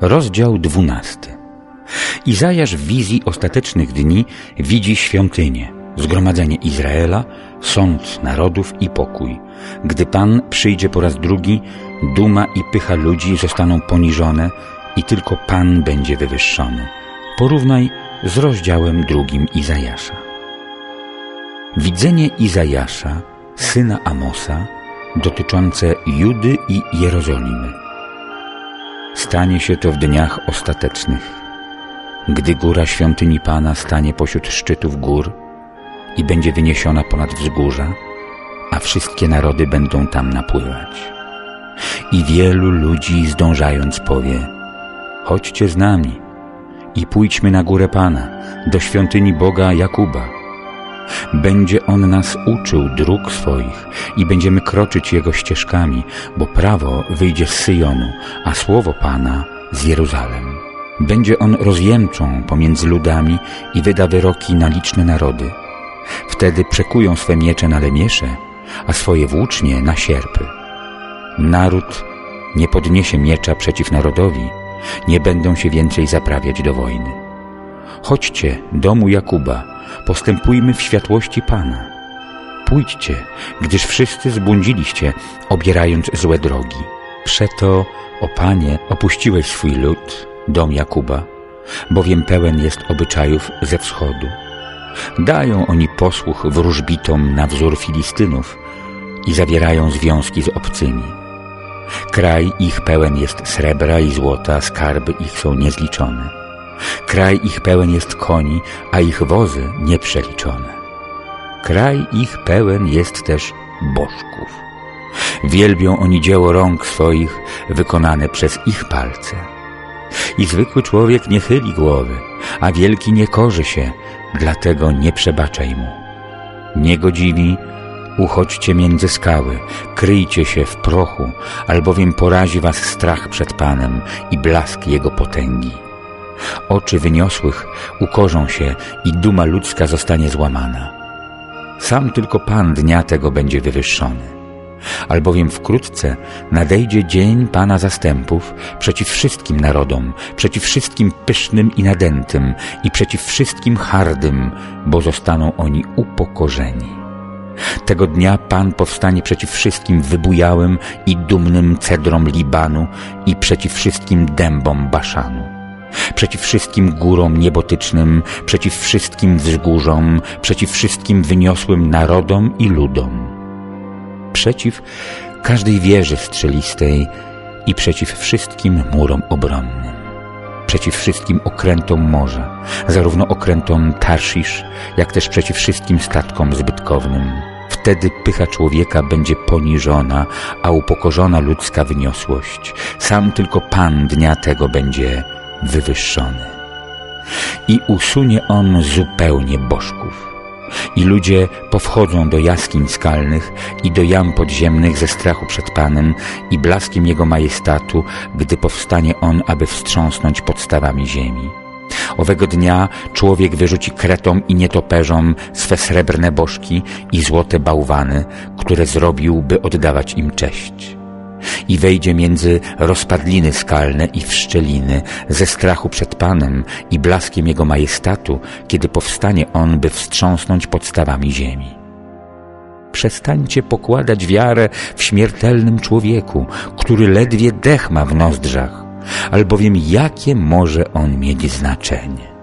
Rozdział dwunasty. Izajasz w wizji ostatecznych dni widzi świątynię, zgromadzenie Izraela, sąd narodów i pokój. Gdy Pan przyjdzie po raz drugi, duma i pycha ludzi zostaną poniżone i tylko Pan będzie wywyższony. Porównaj z rozdziałem drugim Izajasza. Widzenie Izajasza, syna Amosa, dotyczące Judy i Jerozolimy. Stanie się to w dniach ostatecznych, gdy góra świątyni Pana stanie pośród szczytów gór i będzie wyniesiona ponad wzgórza, a wszystkie narody będą tam napływać. I wielu ludzi zdążając powie, chodźcie z nami i pójdźmy na górę Pana, do świątyni Boga Jakuba. Będzie On nas uczył dróg swoich i będziemy kroczyć Jego ścieżkami, bo prawo wyjdzie z Syjonu, a słowo Pana z Jeruzalem. Będzie On rozjemczą pomiędzy ludami i wyda wyroki na liczne narody. Wtedy przekują swe miecze na lemiesze, a swoje włócznie na sierpy. Naród nie podniesie miecza przeciw narodowi, nie będą się więcej zaprawiać do wojny. Chodźcie, domu Jakuba, postępujmy w światłości Pana. Pójdźcie, gdyż wszyscy zbłądziliście, obierając złe drogi. Przeto, o Panie, opuściłeś swój lud, dom Jakuba, bowiem pełen jest obyczajów ze wschodu. Dają oni posłuch wróżbitom na wzór Filistynów i zawierają związki z obcymi. Kraj ich pełen jest srebra i złota, skarby ich są niezliczone. Kraj ich pełen jest koni, a ich wozy nieprzeliczone. Kraj ich pełen jest też bożków. Wielbią oni dzieło rąk swoich, wykonane przez ich palce. I zwykły człowiek nie chyli głowy, a wielki nie korzy się, dlatego nie przebaczaj mu. Nie go dziwi, uchodźcie między skały, kryjcie się w prochu, albowiem porazi was strach przed Panem i blask Jego potęgi. Oczy wyniosłych ukorzą się i duma ludzka zostanie złamana. Sam tylko Pan dnia tego będzie wywyższony albowiem wkrótce nadejdzie dzień Pana zastępów przeciw wszystkim narodom, przeciw wszystkim pysznym i nadętym i przeciw wszystkim hardym, bo zostaną oni upokorzeni. Tego dnia Pan powstanie przeciw wszystkim wybujałym i dumnym cedrom Libanu i przeciw wszystkim dębom Baszanu. Przeciw wszystkim górom niebotycznym, przeciw wszystkim wzgórzom, przeciw wszystkim wyniosłym narodom i ludom przeciw każdej wieży strzelistej i przeciw wszystkim murom obronnym, przeciw wszystkim okrętom morza, zarówno okrętom Tarszisz, jak też przeciw wszystkim statkom zbytkownym. Wtedy pycha człowieka będzie poniżona, a upokorzona ludzka wyniosłość. Sam tylko Pan dnia tego będzie wywyższony. I usunie On zupełnie bożków i ludzie powchodzą do jaskiń skalnych i do jam podziemnych ze strachu przed Panem i blaskiem Jego majestatu, gdy powstanie On, aby wstrząsnąć podstawami ziemi. Owego dnia człowiek wyrzuci kretom i nietoperzom swe srebrne bożki i złote bałwany, które zrobił, by oddawać im cześć i wejdzie między rozpadliny skalne i w szczeliny ze strachu przed Panem i blaskiem Jego majestatu, kiedy powstanie On, by wstrząsnąć podstawami ziemi. Przestańcie pokładać wiarę w śmiertelnym człowieku, który ledwie dech ma w nozdrzach, albowiem jakie może on mieć znaczenie?